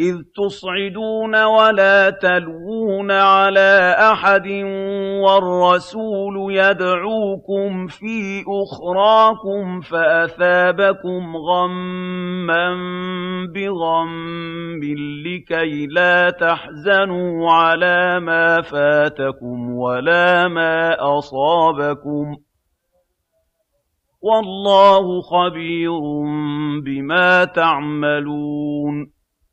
إِذْ تُصْعِدُونَ وَلَا تَلْوُونَ عَلَىٰ أَحَدٍ وَالرَّسُولُ يَدْعُوكُمْ فِي أُخْرَاكُمْ فَأَثَابَكُمْ غَمًّا بِغَمٍّ لِّكَيْ لَا تَحْزَنُوا عَلَىٰ مَا فَاتَكُمْ وَلَا مَا أَصَابَكُمْ ۗ وَاللَّهُ خَبِيرٌ بِمَا تَعْمَلُونَ